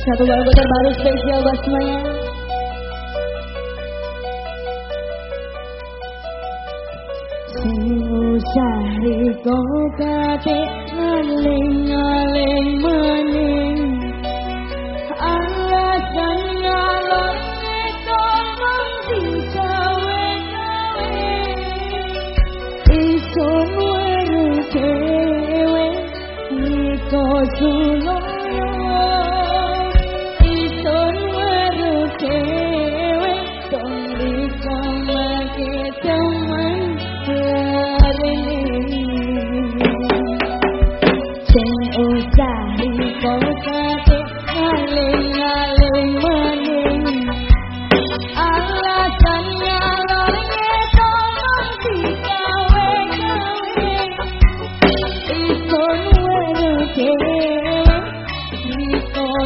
Satu lagu terbaru spesial buat semuanya. Sinusari kau kate aling-aling mening 不论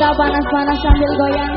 kita panas-panas sambil goyang.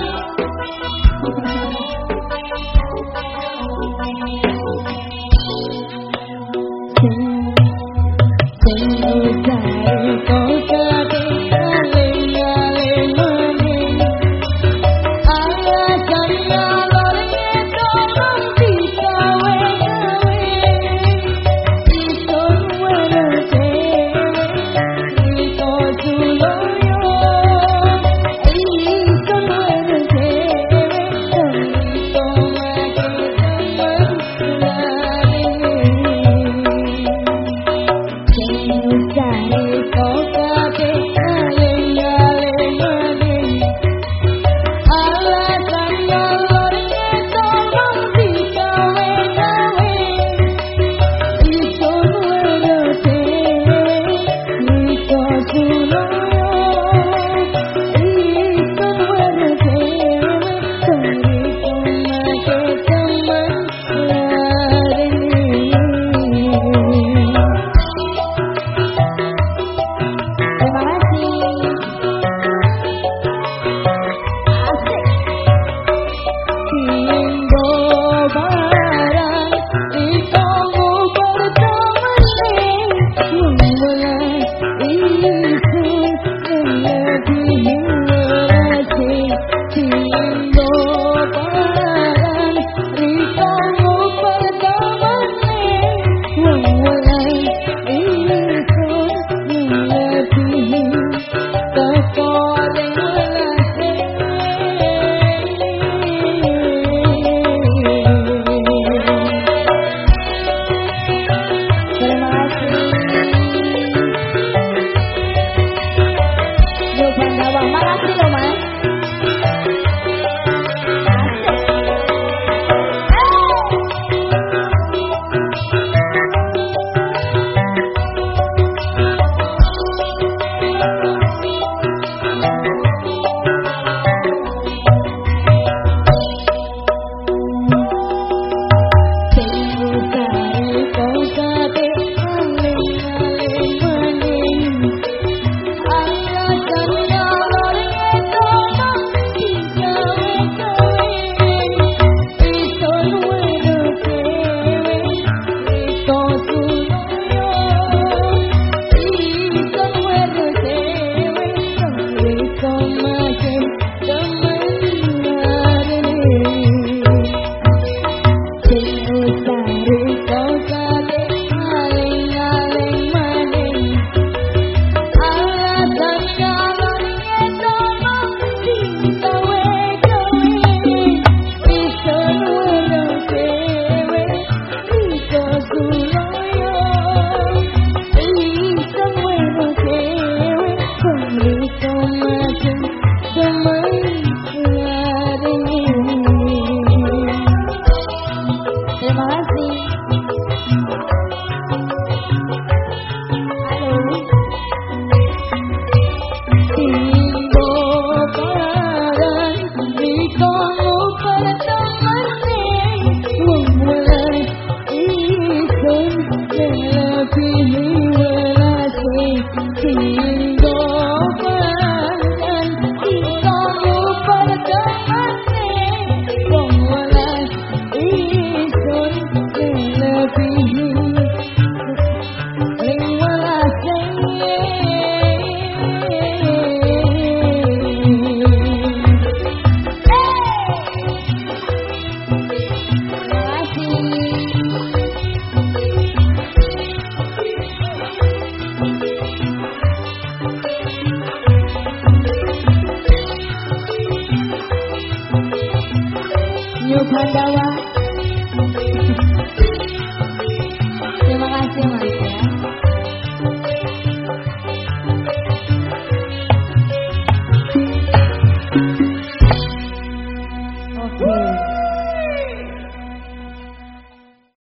dari